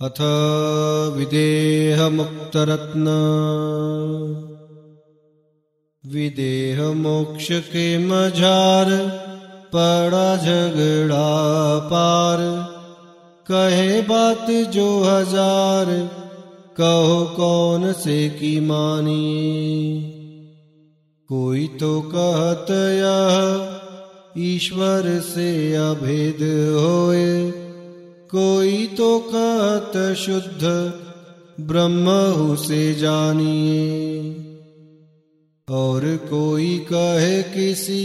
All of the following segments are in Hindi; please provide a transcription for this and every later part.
अथ विदेहमुक्तरत्न। विदेह मोक्ष के मझार पड़ा झगड़ा पार कहे बात जो हज़ार, कहो कौन से की मानिए कोई तो कहत यह, ईश्वर से अभेद होए। कोई तो कहत शुद्ध ब्रह्म से जानिए। और कोई कहे किसी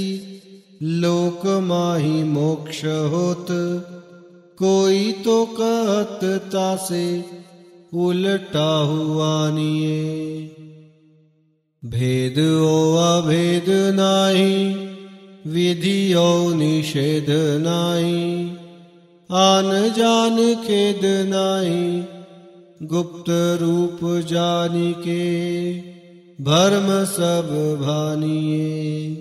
लोक माही मोक्ष होत, कोई तो कहत तासे उलटा हुआ निये भेद ओ अभेद नाही, विधि ओ निषेध नाही। आन जान खेद नाही गुप्त रूप जानी के, भर्म सब भानिए।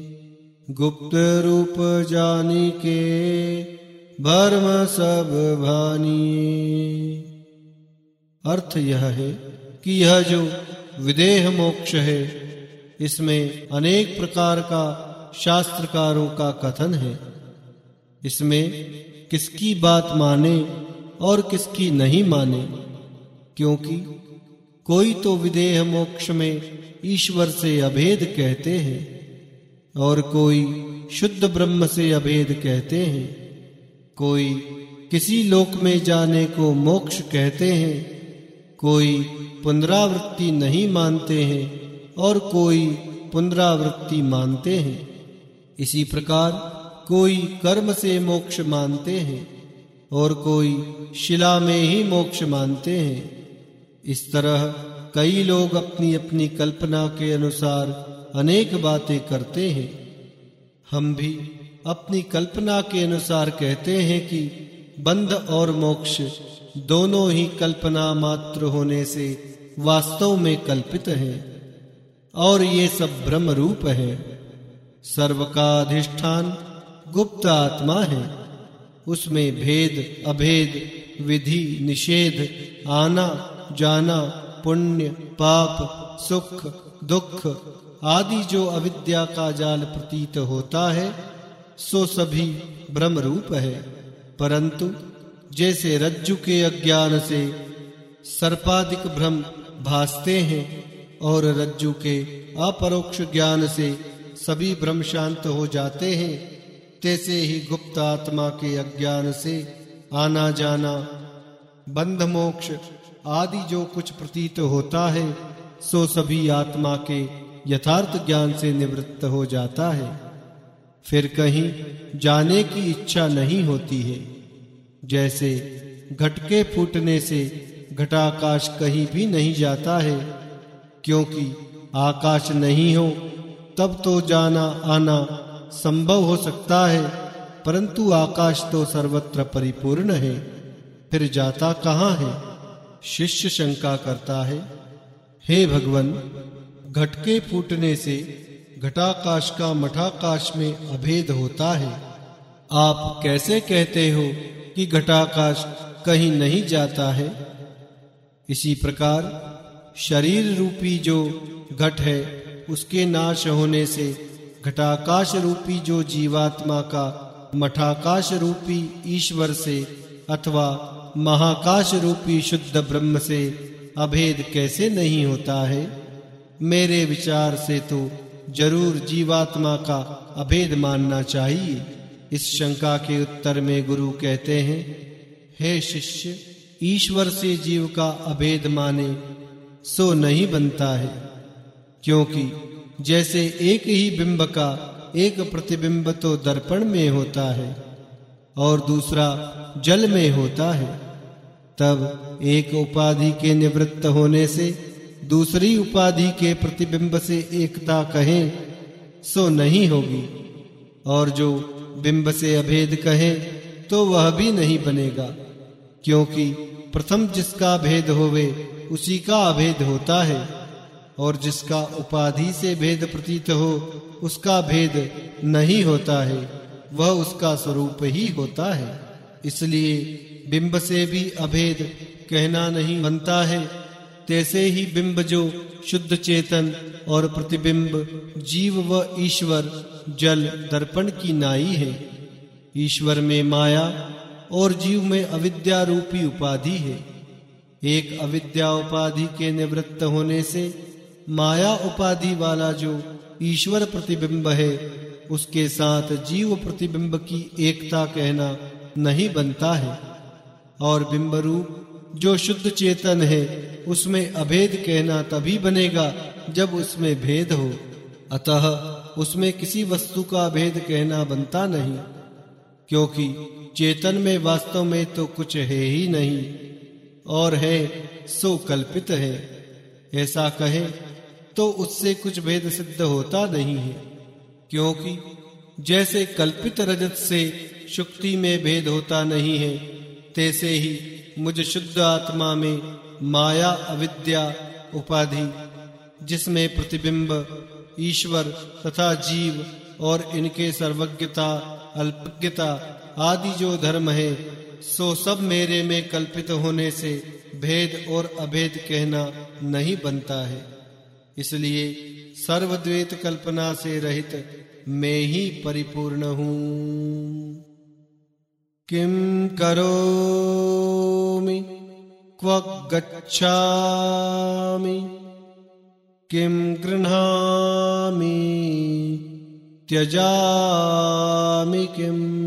गुप्त रूप जानी के, भर्म सब भानिए। अर्थ यह है कि यह जो विदेह मोक्ष है, इसमें अनेक प्रकार का शास्त्रकारों का कथन है। इसमें किसकी बात माने और किसकी नहीं माने? क्योंकि कोई तो विदेह मोक्ष में ईश्वर से अभेद कहते हैं और कोई शुद्ध ब्रह्म से अभेद कहते हैं। कोई किसी लोक में जाने को मोक्ष कहते हैं, कोई पुनरावृत्ति नहीं मानते हैं और कोई पुनरावृत्ति मानते हैं। इसी प्रकार कोई कर्म से मोक्ष मानते हैं और कोई शिला में ही मोक्ष मानते हैं। इस तरह कई लोग अपनी अपनी कल्पना के अनुसार अनेक बातें करते हैं। हम भी अपनी कल्पना के अनुसार कहते हैं कि बंध और मोक्ष दोनों ही कल्पना मात्र होने से वास्तव में कल्पित है और ये सब ब्रह्म रूप है। सर्व का अधिष्ठान गुप्त आत्मा है। उसमें भेद, अभेद, विधि, निषेध, आना, जाना, पुण्य, पाप, सुख, दुख आदि जो अविद्या का जाल प्रतीत होता है, सो सभी ब्रह्म रूप है। परंतु जैसे रज्जु के अज्ञान से सर्पाधिक भ्रम भासते हैं और रज्जु के अपरोक्ष ज्ञान से सभी भ्रम शांत हो जाते हैं तैसे ही गुप्त आत्मा के अज्ञान से आना जाना, बंध मोक्ष आदि जो कुछ प्रतीत होता है, सो सभी आत्मा के यथार्थ ज्ञान से निवृत्त हो जाता है। फिर कहीं जाने की इच्छा नहीं होती है। जैसे घटके फूटने से घटाकाश कहीं भी नहीं जाता है, क्योंकि आकाश नहीं हो, तब तो जाना आना संभव हो सकता है, परंतु आकाश तो सर्वत्र परिपूर्ण है, फिर जाता कहाँ है? शिष्य शंका करता है। हे भगवान, घटके फूटने से घटाकाश का मठाकाश में अभेद होता है। आप कैसे कहते हो कि घटाकाश कहीं नहीं जाता है? इसी प्रकार, शरीर रूपी जो घट है, उसके नाश होने से घटाकाश रूपी जो जीवात्मा का मठाकाश रूपी ईश्वर से अथवा महाकाश रूपी शुद्ध ब्रह्म से अभेद कैसे नहीं होता है? मेरे विचार से तो ज़रूर जीवात्मा का अभेद मानना चाहिए। इस शंका के उत्तर में गुरु कहते हैं, हे शिष्य, ईश्वर से जीव का अभेद माने सो नहीं बनता है, क्योंकि जैसे एक ही बिंब का एक प्रतिबिंब तो दर्पण में होता है और दूसरा जल में होता है। तब एक उपाधि के निवृत्त होने से दूसरी उपाधि के प्रतिबिंब से एकता कहें, सो नहीं होगी। और जो बिंब से अभेद कहे तो वह भी नहीं बनेगा, क्योंकि प्रथम जिसका भेद होवे, उसी का अभेद होता है। और जिसका उपाधि से भेद प्रतीत हो, उसका भेद नहीं होता है, वह उसका स्वरूप ही होता है। इसलिए बिंब से भी अभेद कहना नहीं बनता है। तैसे ही बिंब जो शुद्ध चेतन और प्रतिबिंब जीव व ईश्वर जल दर्पण की नाई है। ईश्वर में माया और जीव में अविद्या रूपी उपाधि है। एक अविद्या उपाधि के निवृत्त होने से माया उपाधि वाला जो ईश्वर प्रतिबिंब है, उसके साथ जीव प्रतिबिंब की एकता कहना नहीं बनता है। और बिंब रूप जो शुद्ध चेतन है, उसमें अभेद कहना तभी बनेगा जब उसमें भेद हो। अतः उसमें किसी वस्तु का भेद कहना बनता नहीं, क्योंकि चेतन में वास्तव में तो कुछ है ही नहीं, और है सो कल्पित है। ऐसा कहे तो उससे कुछ भेद सिद्ध होता नहीं है, क्योंकि जैसे कल्पित रजत से शुक्ति में भेद होता नहीं है, तैसे ही मुझ शुद्ध आत्मा में माया, अविद्या, उपाधि, जिसमें प्रतिबिंब, ईश्वर तथा जीव और इनके सर्वज्ञता, अल्पज्ञता आदि जो धर्म है, सो सब मेरे में कल्पित होने से भेद और अभेद कहना नहीं बनता है। इसलिए सर्वद्वेत कल्पना से रहित मैं ही परिपूर्ण हूँ। किम करोमि? क्व गच्छामि? किम गृह्णामि? त्यजामि किम?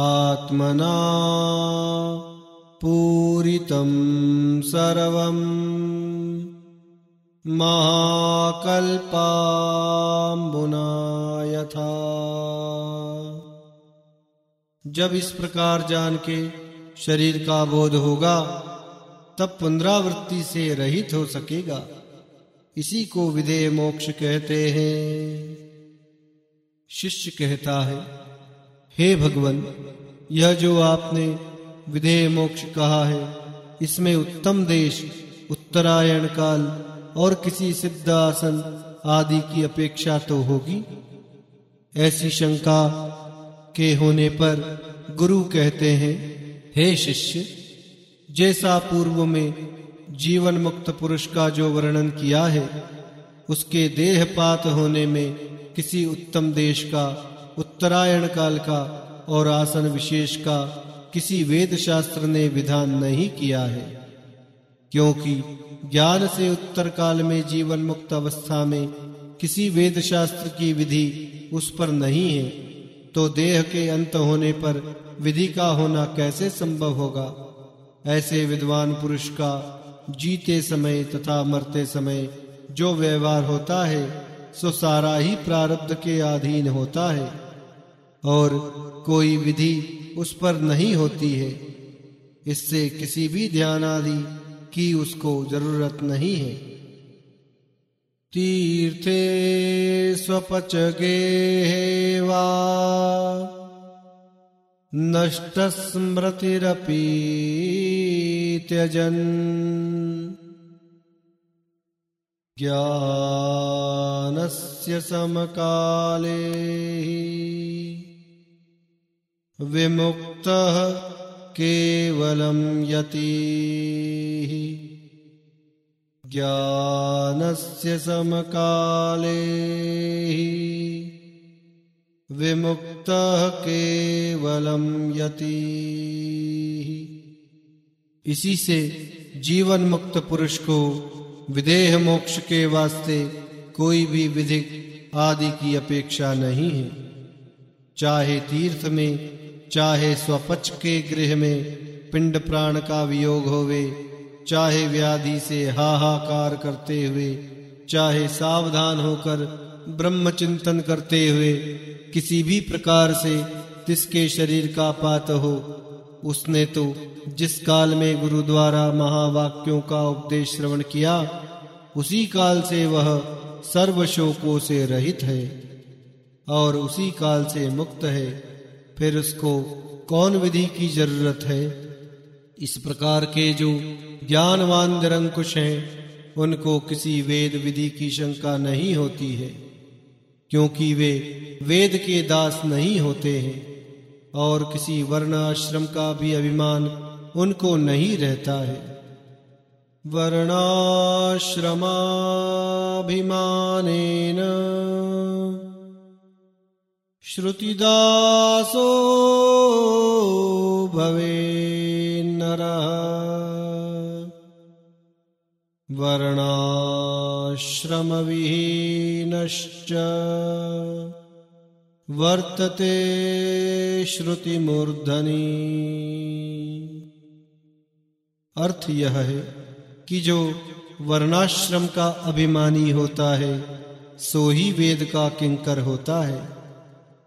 आत्मना पूरितं सर्वम् महाकल्पाम्बुना यथा। जब इस प्रकार जान के शरीर का बोध होगा, तब पुनरावृत्ति से रहित हो सकेगा। इसी को विधेय मोक्ष कहते हैं। शिष्य कहता है, हे भगवान, यह जो आपने विधेय मोक्ष कहा है? इसमें उत्तम देश, उत्तरायण काल और किसी सिद्ध आसन आदि की अपेक्षा तो होगी? ऐसी शंका के होने पर गुरु कहते हैं, हे शिष्य, जैसा पूर्व में जीवन मुक्त पुरुष का जो वर्णन किया है, उसके देहपात होने में किसी उत्तम देश का, उत्तरायण काल का और आसन विशेष का किसी वेद शास्त्र ने विधान नहीं किया है, क्योंकि ज्ञान से उत्तर काल में जीवन मुक्त अवस्था में किसी वेद शास्त्र की विधि उस पर नहीं है तो देह के अंत होने पर विधि का होना कैसे संभव होगा? ऐसे विद्वान पुरुष का जीते समय तथा मरते समय जो व्यवहार होता है, सो सारा ही प्रारब्ध के अधीन होता है। और कोई विधि उस पर नहीं होती है। इससे किसी भी ध्यान आदि की उसको ज़रूरत नहीं है। तीर्थे स्वपच गे वा नष्टस्मृतिरपि त्यजन् ज्ञानस्य समकाले विमुक्तः केवलं यतिः। ज्ञानस्य समकाले। विमुक्तः केवलं यति। इसी से जीवन मुक्त पुरुष को विदेह मोक्ष के वास्ते कोई भी विधिक आदि की अपेक्षा नहीं है। चाहे तीर्थ में चाहे स्वपच के गृह में पिंड प्राण का वियोग होवे, चाहे व्याधि से हाहाकार करते हुए, चाहे सावधान होकर ब्रह्म चिंतन करते हुए किसी भी प्रकार से जिसके शरीर का पात हो, उसने तो जिस काल में गुरु द्वारा महावाक्यों का उपदेश श्रवण किया, उसी काल से वह सर्व शोकों से रहित है और उसी काल से मुक्त है। फिर उसको कौन विधि की ज़रूरत है? इस प्रकार के जो ज्ञानवान निरंकुश हैं, उनको किसी वेद विधि की शंका नहीं होती है, क्योंकि वे वेद के दास नहीं होते हैं, और किसी वर्ण आश्रम का भी अभिमान उनको नहीं रहता है। वर्णाश्रमाभिमानेन श्रुतिदासो भवे नरः। वर्णाश्रमविहीनश्च वर्तते श्रुतिमूर्धनी। अर्थ यह है कि जो वर्णाश्रम का अभिमानी होता है, सो ही वेद का किंकर होता है।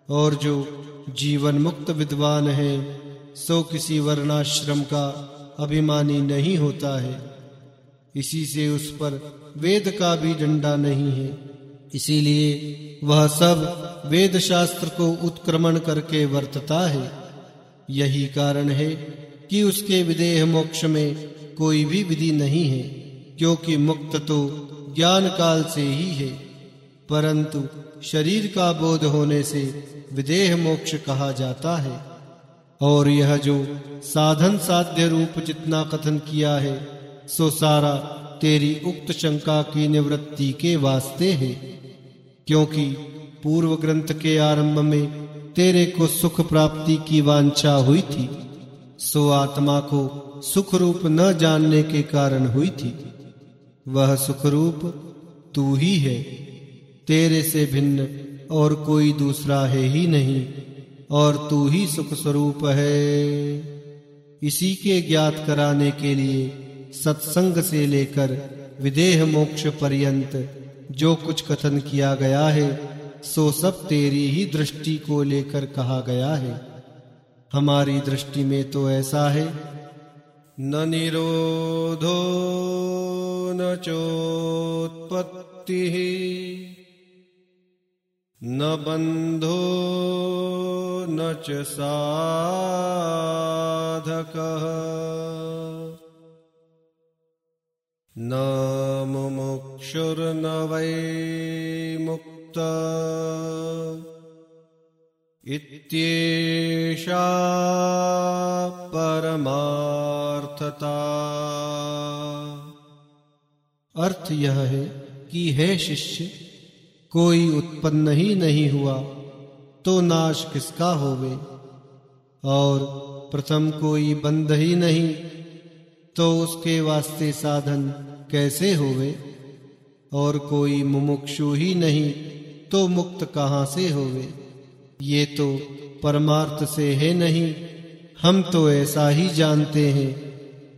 और जो जीवन मुक्त विद्वान है, सो किसी वर्णाश्रम का अभिमानी नहीं होता है। इसी से उस पर वेद का भी डंडा नहीं है। इसीलिए वह सब वेद शास्त्र को उत्क्रमण करके वर्तता है। यही कारण है कि उसके विदेह मोक्ष में कोई भी विधि नहीं है, क्योंकि मुक्त तो ज्ञान काल से ही है। परंतु शरीर का बोध होने से विदेह मोक्ष कहा जाता है। और यह जो साधन साध्य रूप जितना कथन किया है, सो सारा तेरी उक्त शंका की निवृत्ति के वास्ते है। क्योंकि पूर्व ग्रंथ के आरंभ में तेरे को सुख प्राप्ति की वांछा हुई थी, सो आत्मा को सुख रूप न जानने के कारण हुई थी। वह सुख रूप तू ही है। तेरे से भिन्न और कोई दूसरा है ही नहीं, और तू ही सुख स्वरूप है। इसी के ज्ञात कराने के लिए सत्संग से लेकर विदेह मोक्ष पर्यंत जो कुछ कथन किया गया है, सो सब तेरी ही दृष्टि को लेकर कहा गया है। हमारी दृष्टि में तो ऐसा है, न निरोधो न चोत्पत्ति। न बंधो न च न मुमुक्षुर्न वै मुक्त। इत्येषा परमार्थता। अर्थ यह है कि है शिष्य कोई उत्पन्न ही नहीं हुआ तो नाश किसका होवे? और प्रथम कोई बंध ही नहीं तो उसके वास्ते साधन कैसे होवे? और कोई मुमुक्षु ही नहीं तो मुक्त कहाँ से होवे? ये तो परमार्थ से है नहीं, हम तो ऐसा ही जानते हैं,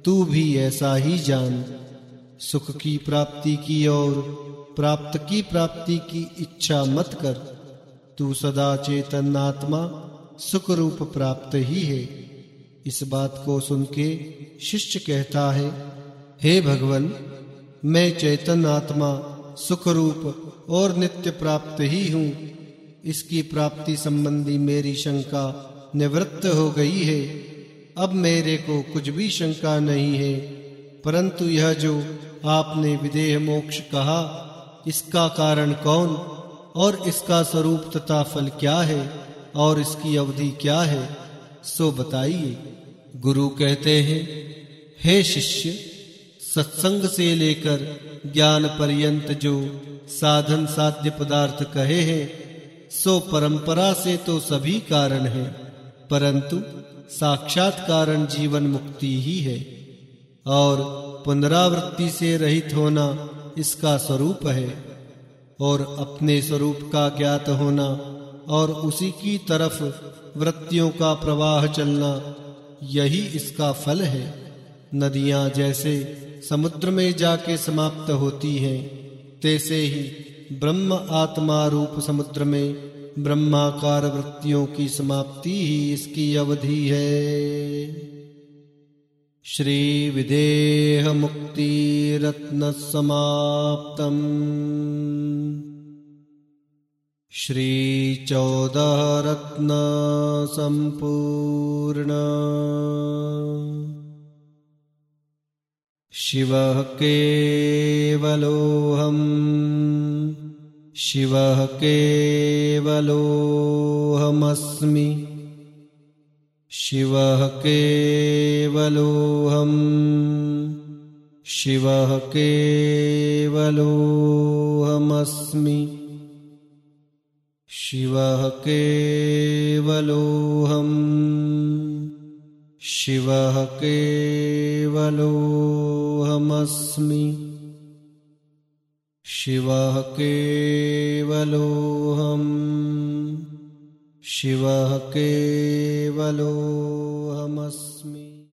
तू भी ऐसा ही जान। सुख की प्राप्ति की और प्राप्त की प्राप्ति की इच्छा मत कर। तू सदा चेतन आत्मा सुख रूप प्राप्त ही है। इस बात को सुन के शिष्य कहता है, हे भगवान, मैं चैतन आत्मा सुख रूप और नित्य प्राप्त ही हूँ। इसकी प्राप्ति संबंधी मेरी शंका निवृत्त हो गई है। अब मेरे को कुछ भी शंका नहीं है, परंतु यह जो आपने विदेह मोक्ष कहा इसका कारण कौन और इसका स्वरूप तथा फल क्या है और इसकी अवधि क्या है, सो बताइए। गुरु कहते हैं, हे शिष्य, सत्संग से लेकर ज्ञान पर्यंत जो साधन साध्य पदार्थ कहे हैं, सो परंपरा से तो सभी कारण है, परंतु साक्षात कारण जीवन मुक्ति ही है और पुनरावृत्ति से रहित होना इसका स्वरूप है और अपने स्वरूप का ज्ञात होना और उसी की तरफ़ वृत्तियों का प्रवाह चलना, यही इसका फल है। नदियाँ जैसे समुद्र में जाके समाप्त होती हैं, तैसे ही ब्रह्म आत्मा रूप समुद्र में ब्रह्माकार वृत्तियों की समाप्ति ही इसकी अवधि है। श्रीविदेहमुक्तिरत्नसमाप्तम्। श्रीचौदरत्नसम्पूर्ण शिवः केवलोऽहम्। शिवः केवलोहमस्मि शिवः केवलोऽहम्। शिवः केवलोऽहमस्मि। शिवः केवलोऽहम्। शिवः केवलोऽहमस्मि। शिवः केवलोऽहम् शिवः केवलोऽहमस्मि